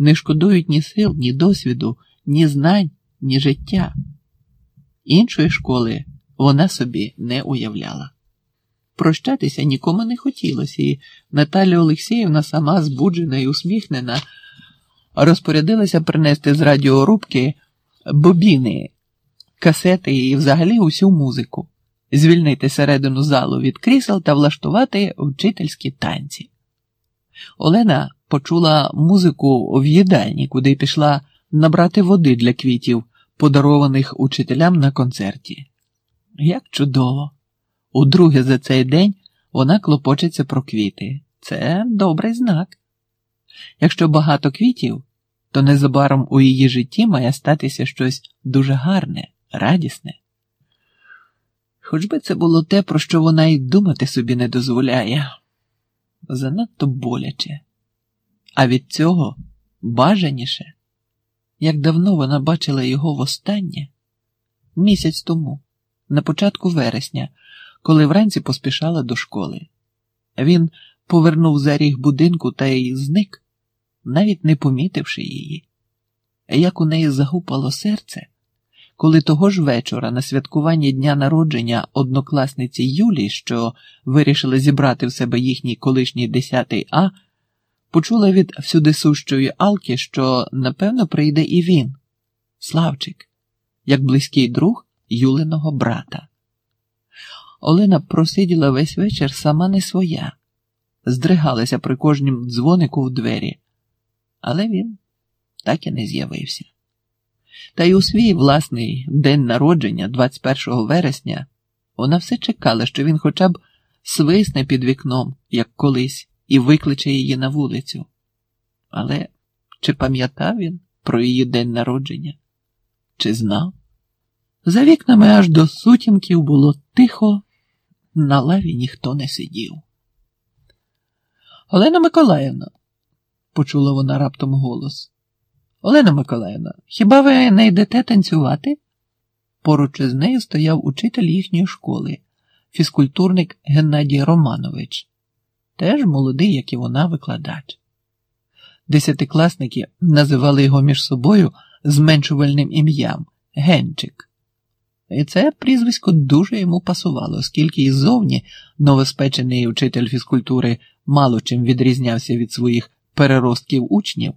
не шкодують ні сил, ні досвіду, ні знань, ні життя. Іншої школи вона собі не уявляла. Прощатися нікому не хотілося, і Наталя Олексіївна, сама збуджена і усміхнена, розпорядилася принести з радіорубки бобіни, касети і взагалі усю музику, звільнити середину залу від крісел та влаштувати вчительські танці. Олена почула музику в їдальні, куди пішла набрати води для квітів, подарованих учителям на концерті. Як чудово! Удруге за цей день вона клопочеться про квіти. Це добрий знак. Якщо багато квітів, то незабаром у її житті має статися щось дуже гарне, радісне. Хоч би це було те, про що вона й думати собі не дозволяє, занадто боляче, а від цього бажаніше, як давно вона бачила його востаннє місяць тому, на початку вересня, коли вранці поспішала до школи. Він повернув за ріг будинку та й зник, навіть не помітивши її. Як у неї загупало серце, коли того ж вечора на святкуванні дня народження однокласниці Юлі, що вирішили зібрати в себе їхній колишній 10 А, почула від всюдисущої Алки, що напевно прийде і він, Славчик, як близький друг Юлиного брата. Олена просиділа весь вечір сама не своя, здригалася при кожнім дзвонику в двері, але він так і не з'явився. Та й у свій власний день народження, 21 вересня, вона все чекала, що він хоча б свисне під вікном, як колись, і викличе її на вулицю. Але чи пам'ятав він про її день народження? Чи знав? За вікнами аж до сутінків було тихо, на лаві ніхто не сидів. Олена Миколаївна, почула вона раптом голос. Олена Миколаївна, хіба ви не йдете танцювати? Поруч із нею стояв учитель їхньої школи, фізкультурник Геннадій Романович, теж молодий, як і вона, викладач. Десятикласники називали його між собою зменшувальним ім'ям Генчик. І це прізвисько дуже йому пасувало, оскільки і зовні новоспечений учитель фізкультури мало чим відрізнявся від своїх переростків учнів,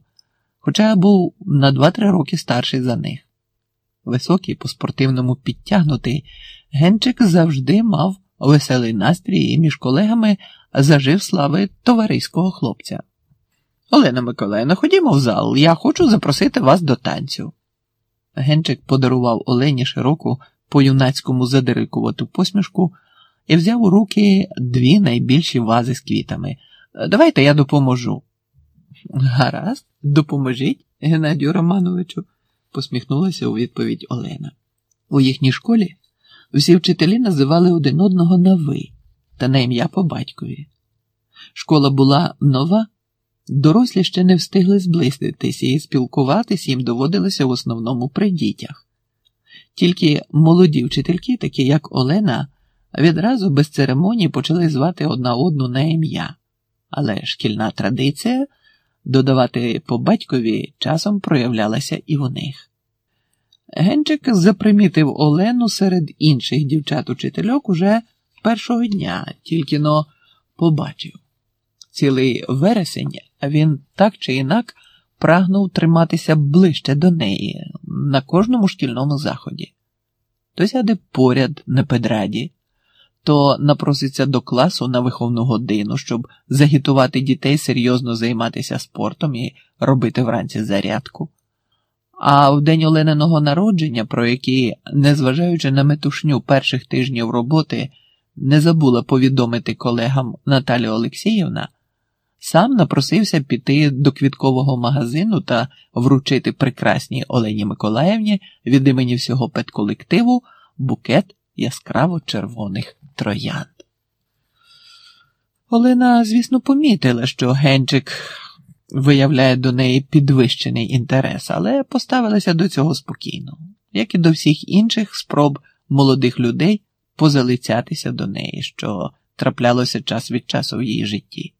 хоча був на 2-3 роки старший за них. Високий, по спортивному підтягнутий, Генчик завжди мав веселий настрій і між колегами зажив слави товариського хлопця. Олена Миколаївна, ходімо в зал, я хочу запросити вас до танцю. Генчик подарував Олені широку по юнацькому задирикувату посмішку і взяв у руки дві найбільші вази з квітами. Давайте я допоможу. Гаразд, допоможіть, Геннадію Романовичу, посміхнулася у відповідь Олена. У їхній школі всі вчителі називали один одного на ви та на ім'я по батькові. Школа була нова, дорослі ще не встигли зблизитись і спілкуватись їм доводилося в основному при дітях. Тільки молоді вчительки, такі як Олена, відразу без церемоній почали звати одна одну на ім'я, але шкільна традиція додавати по батькові часом проявлялася і в них. Генчик запримітив Олену серед інших дівчат-учительок уже першого дня, тільки но побачив. Цілий вересень він так чи інак прагнув триматися ближче до неї на кожному шкільному заході. То сяде поряд на педраді, то напроситься до класу на виховну годину, щоб загітувати дітей серйозно займатися спортом і робити вранці зарядку. А в день Олениного народження, про який, незважаючи на метушню перших тижнів роботи, не забула повідомити колегам Наталя Олексіївна, сам напросився піти до квіткового магазину та вручити прекрасній Олені Миколаївні від імені всього педколективу букет яскраво червоних троянд. Олена, звісно, помітила, що Генчик виявляє до неї підвищений інтерес, але поставилася до цього спокійно, як і до всіх інших спроб молодих людей позалицятися до неї, що траплялося час від часу в її житті.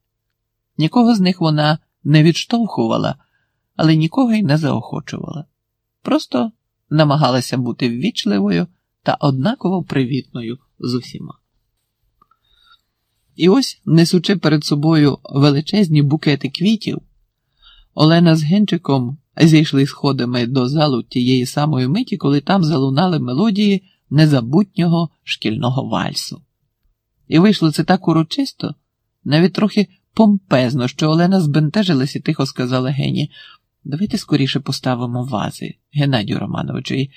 Нікого з них вона не відштовхувала, але нікого й не заохочувала. Просто намагалася бути ввічливою та однаково привітною з усіма. І ось, несучи перед собою величезні букети квітів, Олена з Генчиком зійшли сходами до залу тієї самої миті, коли там залунали мелодії незабутнього шкільного вальсу. І вийшло це так урочисто, навіть трохи помпезно, що Олена збентежилась і тихо сказала Гені: Давайте скоріше поставимо вази, Геннадію Романовичу,